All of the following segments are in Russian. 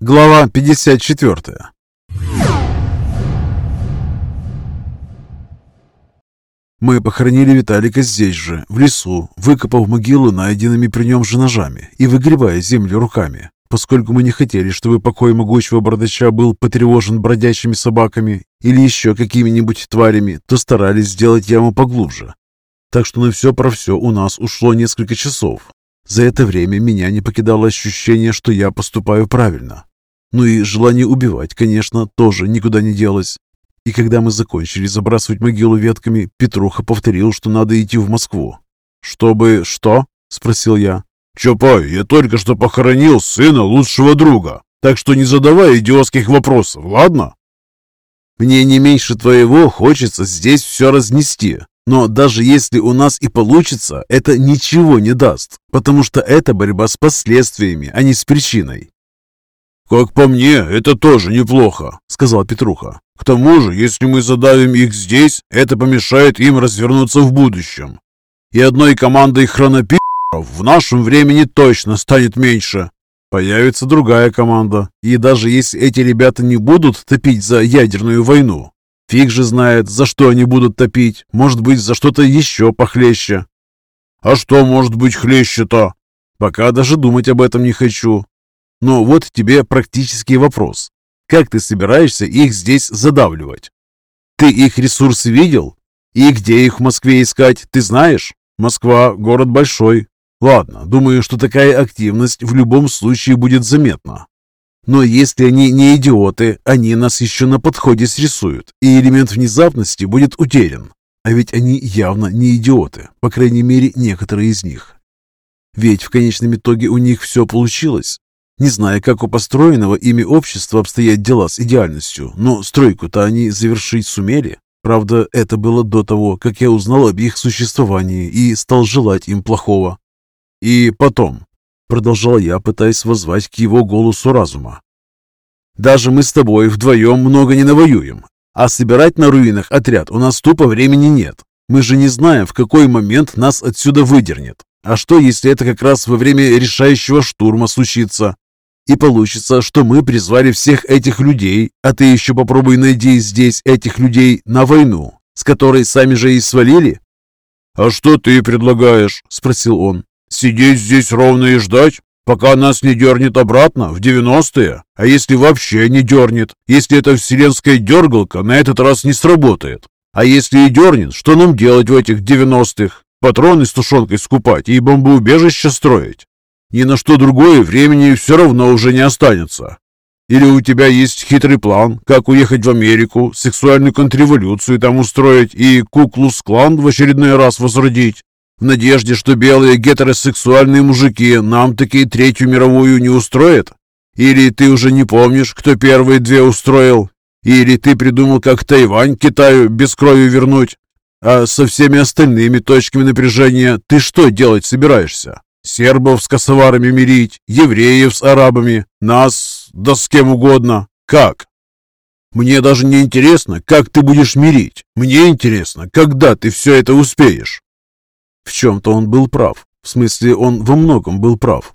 Глава 54 Мы похоронили Виталика здесь же, в лесу, выкопав могилу найденными при нем же ножами и выгребая землю руками. Поскольку мы не хотели, чтобы покой могучего бардача был потревожен бродячими собаками или еще какими-нибудь тварями, то старались сделать яму поглубже. Так что на все про все у нас ушло несколько часов. За это время меня не покидало ощущение, что я поступаю правильно. Ну и желание убивать, конечно, тоже никуда не делось. И когда мы закончили забрасывать могилу ветками, Петруха повторил, что надо идти в Москву. «Чтобы что?» – спросил я. «Чапай, я только что похоронил сына лучшего друга, так что не задавай идиотских вопросов, ладно?» «Мне не меньше твоего хочется здесь все разнести, но даже если у нас и получится, это ничего не даст, потому что это борьба с последствиями, а не с причиной». «Как по мне, это тоже неплохо», — сказал Петруха. «К тому же, если мы задавим их здесь, это помешает им развернуться в будущем. И одной командой хронопи в нашем времени точно станет меньше. Появится другая команда. И даже если эти ребята не будут топить за ядерную войну, фиг же знает, за что они будут топить. Может быть, за что-то еще похлеще. А что может быть хлеще-то? Пока даже думать об этом не хочу. Но вот тебе практический вопрос. Как ты собираешься их здесь задавливать? Ты их ресурсы видел? И где их в Москве искать, ты знаешь? Москва – город большой, Ладно, думаю, что такая активность в любом случае будет заметна. Но если они не идиоты, они нас еще на подходе срисуют, и элемент внезапности будет утерян. А ведь они явно не идиоты, по крайней мере, некоторые из них. Ведь в конечном итоге у них все получилось. Не знаю, как у построенного ими общества обстоят дела с идеальностью, но стройку-то они завершить сумели. Правда, это было до того, как я узнал об их существовании и стал желать им плохого. И потом, продолжал я, пытаясь воззвать к его голосу разума. Даже мы с тобой вдвоем много не навоюем, а собирать на руинах отряд у нас тупо времени нет. Мы же не знаем, в какой момент нас отсюда выдернет. А что, если это как раз во время решающего штурма случится? И получится, что мы призвали всех этих людей, а ты еще попробуй найди здесь этих людей на войну, с которой сами же и свалили. «А что ты предлагаешь?» – спросил он. Сидеть здесь ровно и ждать, пока нас не дернет обратно в девяностые? А если вообще не дернет? Если эта вселенская дергалка на этот раз не сработает? А если и дернет, что нам делать в этих девяностых? Патроны с тушенкой скупать и бомбоубежище строить? Ни на что другое времени все равно уже не останется. Или у тебя есть хитрый план, как уехать в Америку, сексуальную контрреволюцию там устроить и Куклус-клан в очередной раз возродить? В надежде, что белые гетеросексуальные мужики нам такие Третью мировую не устроят? Или ты уже не помнишь, кто первые две устроил? Или ты придумал, как Тайвань Китаю без крови вернуть? А со всеми остальными точками напряжения ты что делать собираешься? Сербов с косоварами мирить, евреев с арабами, нас, да с кем угодно. Как? Мне даже не интересно, как ты будешь мирить. Мне интересно, когда ты все это успеешь. В чем-то он был прав. В смысле, он во многом был прав.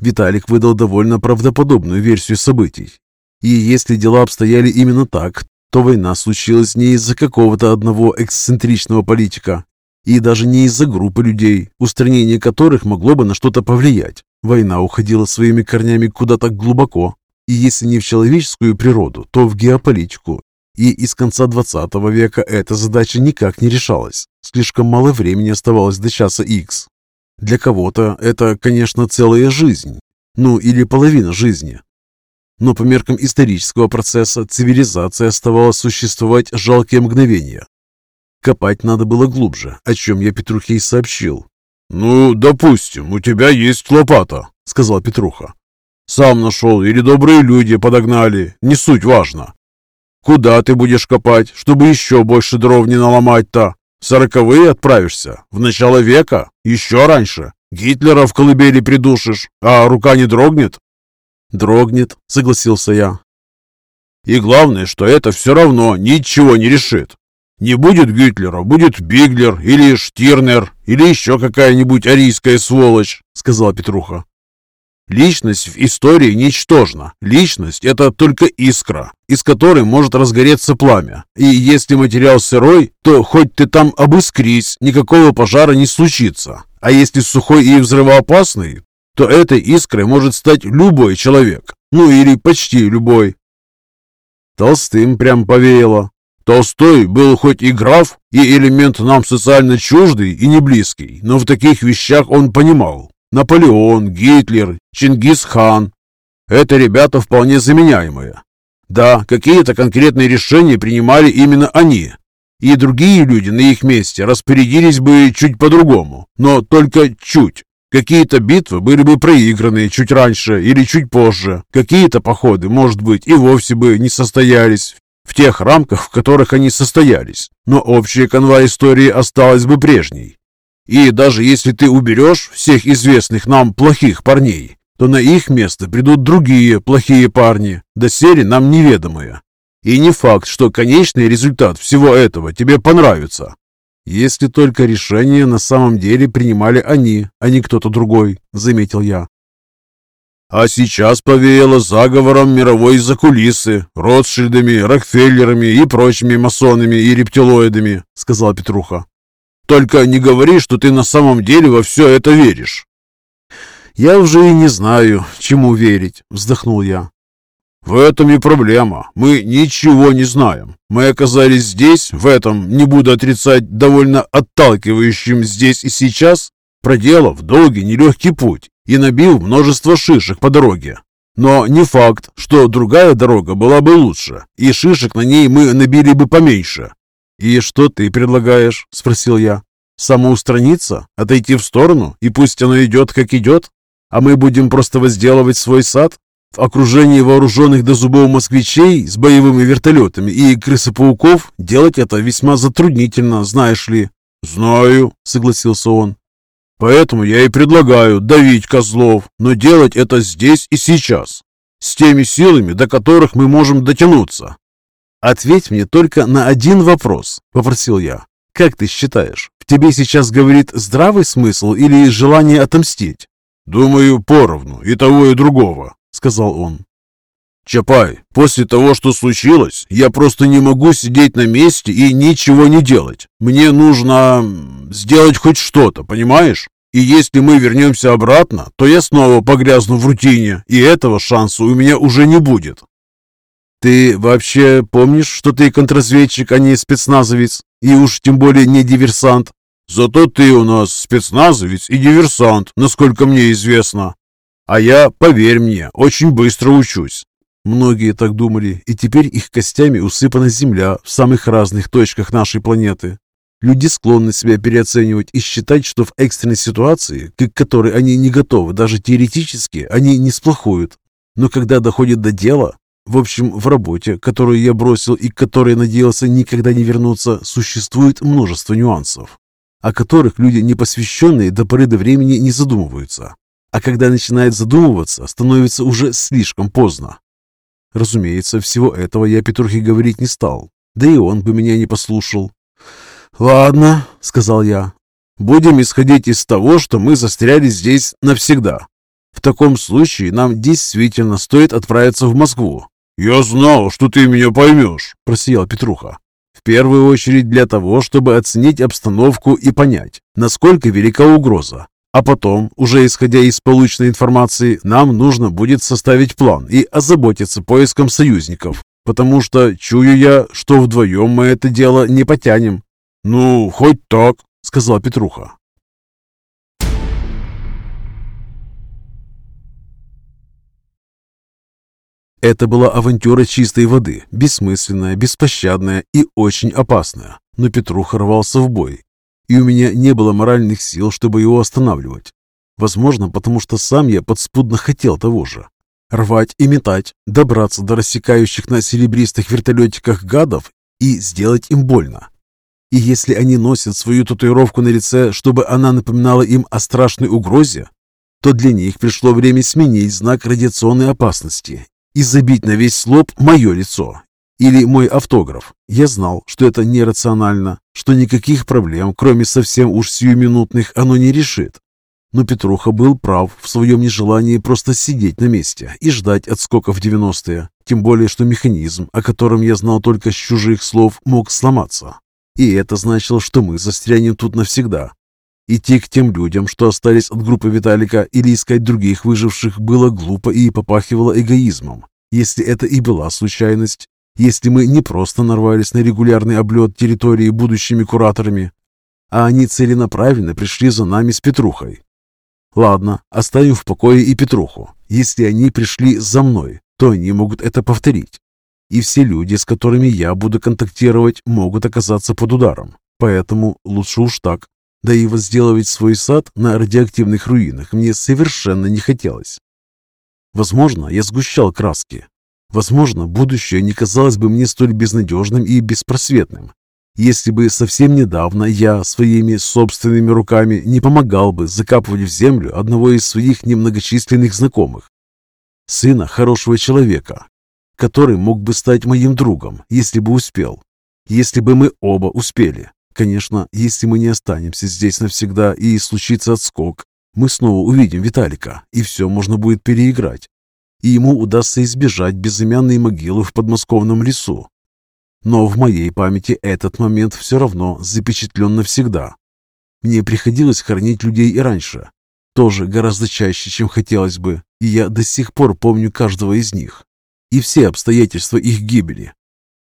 Виталик выдал довольно правдоподобную версию событий. И если дела обстояли именно так, то война случилась не из-за какого-то одного эксцентричного политика, и даже не из-за группы людей, устранение которых могло бы на что-то повлиять. Война уходила своими корнями куда-то глубоко, и если не в человеческую природу, то в геополитику и из конца 20 века эта задача никак не решалась. Слишком мало времени оставалось до часа X. Для кого-то это, конечно, целая жизнь. Ну, или половина жизни. Но по меркам исторического процесса цивилизация оставалась существовать жалкие мгновения. Копать надо было глубже, о чем я Петрухе и сообщил. «Ну, допустим, у тебя есть лопата», — сказал Петруха. «Сам нашел или добрые люди подогнали, не суть важно. Куда ты будешь копать, чтобы еще больше дров не наломать-то? В сороковые отправишься? В начало века? Еще раньше? Гитлера в колыбели придушишь, а рука не дрогнет?» «Дрогнет», — согласился я. «И главное, что это все равно ничего не решит. Не будет Гитлера, будет Биглер или Штирнер или еще какая-нибудь арийская сволочь», — сказал Петруха. Личность в истории ничтожна. Личность – это только искра, из которой может разгореться пламя. И если материал сырой, то хоть ты там обыскрись, никакого пожара не случится. А если сухой и взрывоопасный, то этой искрой может стать любой человек. Ну или почти любой. Толстым прям повеяло. Толстой был хоть и граф, и элемент нам социально чуждый и не близкий, но в таких вещах он понимал. Наполеон, Гитлер, Чингисхан – это ребята вполне заменяемые. Да, какие-то конкретные решения принимали именно они, и другие люди на их месте распорядились бы чуть по-другому, но только чуть. Какие-то битвы были бы проиграны чуть раньше или чуть позже. Какие-то походы, может быть, и вовсе бы не состоялись в тех рамках, в которых они состоялись. Но общая канва истории осталась бы прежней. И даже если ты уберешь всех известных нам плохих парней, то на их место придут другие плохие парни, доселе нам неведомые. И не факт, что конечный результат всего этого тебе понравится. Если только решение на самом деле принимали они, а не кто-то другой, заметил я. А сейчас повеяло заговором мировой закулисы, Ротшильдами, Рокфеллерами и прочими масонами и рептилоидами, сказал Петруха. Только не говори, что ты на самом деле во все это веришь. Я уже и не знаю, чему верить, вздохнул я. В этом и проблема. Мы ничего не знаем. Мы оказались здесь, в этом, не буду отрицать, довольно отталкивающем здесь и сейчас, проделав долгий нелегкий путь и набив множество шишек по дороге. Но не факт, что другая дорога была бы лучше, и шишек на ней мы набили бы поменьше. «И что ты предлагаешь?» – спросил я. «Самоустраниться? Отойти в сторону? И пусть оно идет, как идет? А мы будем просто возделывать свой сад? В окружении вооруженных до зубов москвичей с боевыми вертолетами и крысопауков делать это весьма затруднительно, знаешь ли». «Знаю», — согласился он. «Поэтому я и предлагаю давить козлов, но делать это здесь и сейчас, с теми силами, до которых мы можем дотянуться. «Ответь мне только на один вопрос», — попросил я. «Как ты считаешь, в тебе сейчас говорит здравый смысл или желание отомстить?» «Думаю, поровну, и того, и другого», — сказал он. «Чапай, после того, что случилось, я просто не могу сидеть на месте и ничего не делать. Мне нужно сделать хоть что-то, понимаешь? И если мы вернемся обратно, то я снова погрязну в рутине, и этого шанса у меня уже не будет. «Ты вообще помнишь, что ты контрразведчик, а не спецназовец? И уж тем более не диверсант?» «Зато ты у нас спецназовец и диверсант, насколько мне известно. А я, поверь мне, очень быстро учусь». Многие так думали, и теперь их костями усыпана земля в самых разных точках нашей планеты. Люди склонны себя переоценивать и считать, что в экстренной ситуации, к которой они не готовы даже теоретически, они не сплохуют. Но когда доходит до дела, в общем, в работе, которую я бросил и к которой надеялся никогда не вернуться, существует множество нюансов, о которых люди, непосвященные до поры до времени, не задумываются. А когда начинают задумываться, становится уже слишком поздно. Разумеется, всего этого я Петрухе говорить не стал, да и он бы меня не послушал. «Ладно», — сказал я, — «будем исходить из того, что мы застряли здесь навсегда. В таком случае нам действительно стоит отправиться в Москву. «Я знал, что ты меня поймешь», – просиял Петруха. «В первую очередь для того, чтобы оценить обстановку и понять, насколько велика угроза. А потом, уже исходя из полученной информации, нам нужно будет составить план и озаботиться поиском союзников, потому что чую я, что вдвоем мы это дело не потянем». «Ну, хоть так», — сказал Петруха. Это была авантюра чистой воды, бессмысленная, беспощадная и очень опасная. Но Петруха рвался в бой, и у меня не было моральных сил, чтобы его останавливать. Возможно, потому что сам я подспудно хотел того же. Рвать и метать, добраться до рассекающих на серебристых вертолетиках гадов и сделать им больно. И если они носят свою татуировку на лице, чтобы она напоминала им о страшной угрозе, то для них пришло время сменить знак радиационной опасности и забить на весь лоб мое лицо или мой автограф. Я знал, что это нерационально, что никаких проблем, кроме совсем уж сиюминутных, оно не решит. Но Петруха был прав в своем нежелании просто сидеть на месте и ждать отскока в 90-е, тем более что механизм, о котором я знал только с чужих слов, мог сломаться. И это значило, что мы застрянем тут навсегда. Идти к тем людям, что остались от группы Виталика, или искать других выживших, было глупо и попахивало эгоизмом. Если это и была случайность, если мы не просто нарвались на регулярный облет территории будущими кураторами, а они целенаправленно пришли за нами с Петрухой. Ладно, оставим в покое и Петруху. Если они пришли за мной, то они могут это повторить. И все люди, с которыми я буду контактировать, могут оказаться под ударом. Поэтому лучше уж так. Да и возделывать свой сад на радиоактивных руинах мне совершенно не хотелось. Возможно, я сгущал краски. Возможно, будущее не казалось бы мне столь безнадежным и беспросветным, если бы совсем недавно я своими собственными руками не помогал бы закапывать в землю одного из своих немногочисленных знакомых, сына хорошего человека, который мог бы стать моим другом, если бы успел, если бы мы оба успели. Конечно, если мы не останемся здесь навсегда и случится отскок, мы снова увидим Виталика, и все можно будет переиграть. И ему удастся избежать безымянной могилы в подмосковном лесу, но в моей памяти этот момент все равно запечатлен навсегда. Мне приходилось хоронить людей и раньше, тоже гораздо чаще, чем хотелось бы, и я до сих пор помню каждого из них и все обстоятельства их гибели.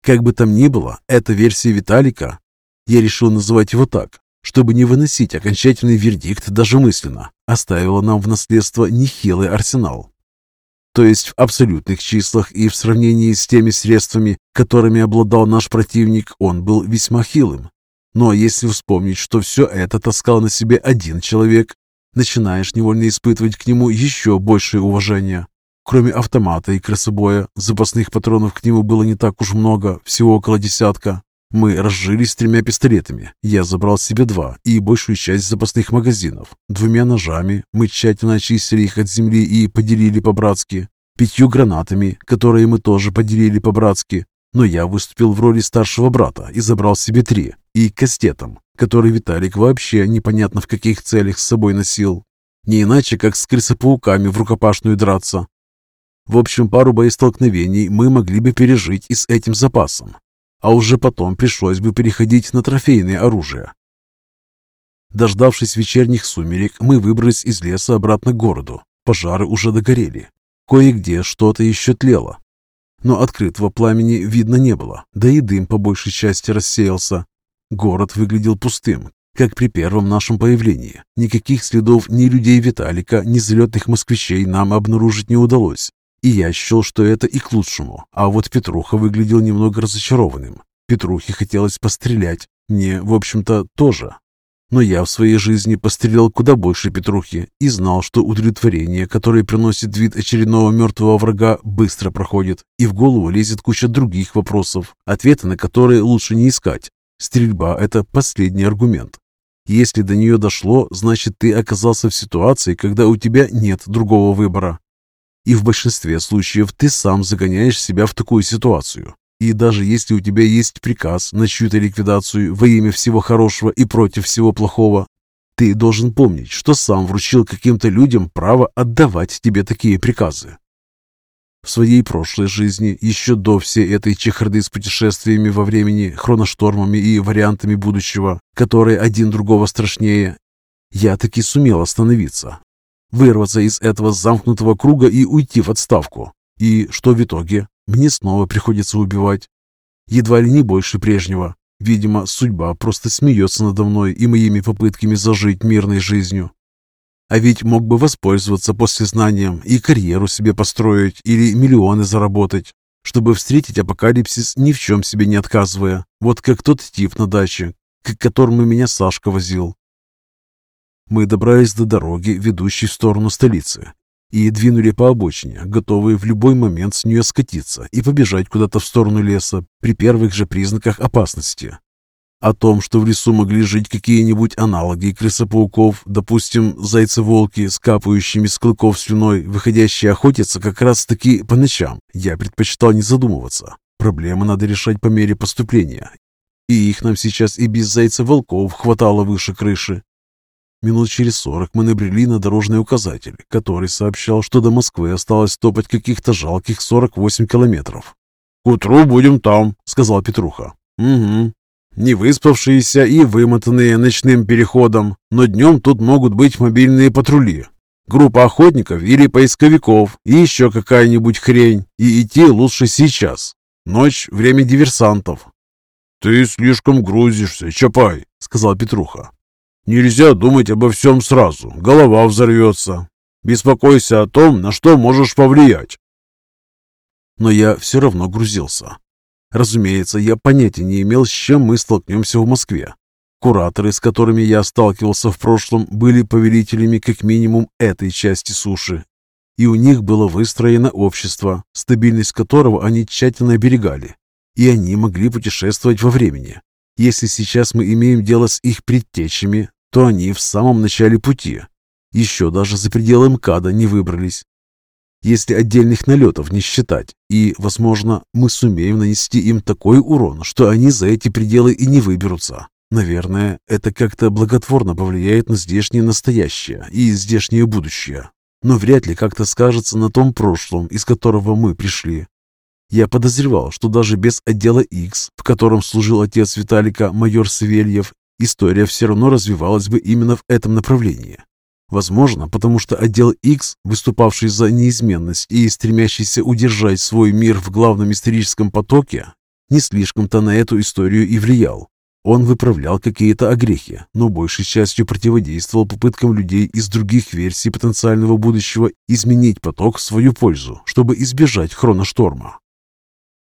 Как бы там ни было, эта версия Виталика, я решил называть его так, чтобы не выносить окончательный вердикт даже мысленно, оставила нам в наследство нехилый арсенал то есть в абсолютных числах и в сравнении с теми средствами, которыми обладал наш противник, он был весьма хилым. Но если вспомнить, что все это таскал на себе один человек, начинаешь невольно испытывать к нему еще большее уважение. Кроме автомата и красобоя, запасных патронов к нему было не так уж много, всего около десятка. Мы разжились тремя пистолетами. Я забрал себе два и большую часть запасных магазинов. Двумя ножами мы тщательно очистили их от земли и поделили по-братски. Пятью гранатами, которые мы тоже поделили по-братски. Но я выступил в роли старшего брата и забрал себе три. И кастетом, который Виталик вообще непонятно в каких целях с собой носил. Не иначе, как с крысопауками в рукопашную драться. В общем, пару боестолкновений мы могли бы пережить и с этим запасом а уже потом пришлось бы переходить на трофейное оружие. Дождавшись вечерних сумерек, мы выбрались из леса обратно к городу. Пожары уже догорели. Кое-где что-то еще тлело. Но открытого пламени видно не было, да и дым по большей части рассеялся. Город выглядел пустым, как при первом нашем появлении. Никаких следов ни людей Виталика, ни взлетных москвичей нам обнаружить не удалось. И я счел, что это и к лучшему. А вот Петруха выглядел немного разочарованным. Петрухе хотелось пострелять. Мне, в общем-то, тоже. Но я в своей жизни пострелял куда больше Петрухи и знал, что удовлетворение, которое приносит вид очередного мертвого врага, быстро проходит, и в голову лезет куча других вопросов, ответы на которые лучше не искать. Стрельба – это последний аргумент. Если до нее дошло, значит ты оказался в ситуации, когда у тебя нет другого выбора. И в большинстве случаев ты сам загоняешь себя в такую ситуацию. И даже если у тебя есть приказ на чью-то ликвидацию во имя всего хорошего и против всего плохого, ты должен помнить, что сам вручил каким-то людям право отдавать тебе такие приказы. В своей прошлой жизни, еще до всей этой чехарды с путешествиями во времени, хроноштормами и вариантами будущего, которые один другого страшнее, я таки сумел остановиться, вырваться из этого замкнутого круга и уйти в отставку. И что в итоге? Мне снова приходится убивать. Едва ли не больше прежнего. Видимо, судьба просто смеется надо мной и моими попытками зажить мирной жизнью. А ведь мог бы воспользоваться после знанием и карьеру себе построить или миллионы заработать, чтобы встретить апокалипсис ни в чем себе не отказывая. Вот как тот тип на даче, к которому меня Сашка возил. Мы добрались до дороги, ведущей в сторону столицы, и двинули по обочине, готовые в любой момент с нее скатиться и побежать куда-то в сторону леса при первых же признаках опасности. О том, что в лесу могли жить какие-нибудь аналоги крысопауков, допустим, зайцы-волки с капающими с клыков слюной, выходящие охотиться как раз-таки по ночам, я предпочитал не задумываться. Проблемы надо решать по мере поступления. И их нам сейчас и без зайца-волков хватало выше крыши. Минут через сорок мы набрели на дорожный указатель, который сообщал, что до Москвы осталось топать каких-то жалких 48 километров. «К утру будем там», — сказал Петруха. «Угу. Не выспавшиеся и вымотанные ночным переходом, но днем тут могут быть мобильные патрули, группа охотников или поисковиков и еще какая-нибудь хрень, и идти лучше сейчас. Ночь – время диверсантов». «Ты слишком грузишься, Чапай», — сказал Петруха. «Нельзя думать обо всем сразу, голова взорвется. Беспокойся о том, на что можешь повлиять». Но я все равно грузился. Разумеется, я понятия не имел, с чем мы столкнемся в Москве. Кураторы, с которыми я сталкивался в прошлом, были повелителями как минимум этой части суши. И у них было выстроено общество, стабильность которого они тщательно оберегали. И они могли путешествовать во времени. Если сейчас мы имеем дело с их предтечами, то они в самом начале пути. Еще даже за пределы МКАДа не выбрались. Если отдельных налетов не считать, и, возможно, мы сумеем нанести им такой урон, что они за эти пределы и не выберутся. Наверное, это как-то благотворно повлияет на здешнее настоящее и здешнее будущее, но вряд ли как-то скажется на том прошлом, из которого мы пришли. Я подозревал, что даже без отдела X, в котором служил отец Виталика, майор Савельев, история все равно развивалась бы именно в этом направлении. Возможно, потому что отдел X, выступавший за неизменность и стремящийся удержать свой мир в главном историческом потоке, не слишком-то на эту историю и влиял. Он выправлял какие-то огрехи, но большей частью противодействовал попыткам людей из других версий потенциального будущего изменить поток в свою пользу, чтобы избежать хроношторма.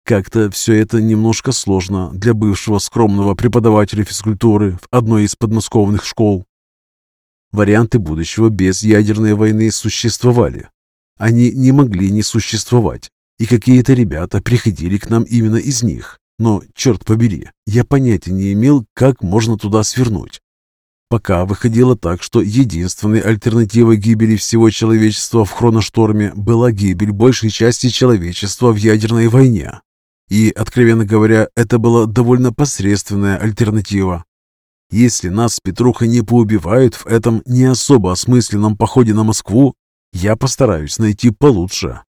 Как-то все это немножко сложно для бывшего скромного преподавателя физкультуры в одной из подмосковных школ. Варианты будущего без ядерной войны существовали. Они не могли не существовать, и какие-то ребята приходили к нам именно из них. Но, черт побери, я понятия не имел, как можно туда свернуть. Пока выходило так, что единственной альтернативой гибели всего человечества в хроношторме была гибель большей части человечества в ядерной войне. И, откровенно говоря, это была довольно посредственная альтернатива. Если нас с Петрухой не поубивают в этом не особо осмысленном походе на Москву, я постараюсь найти получше.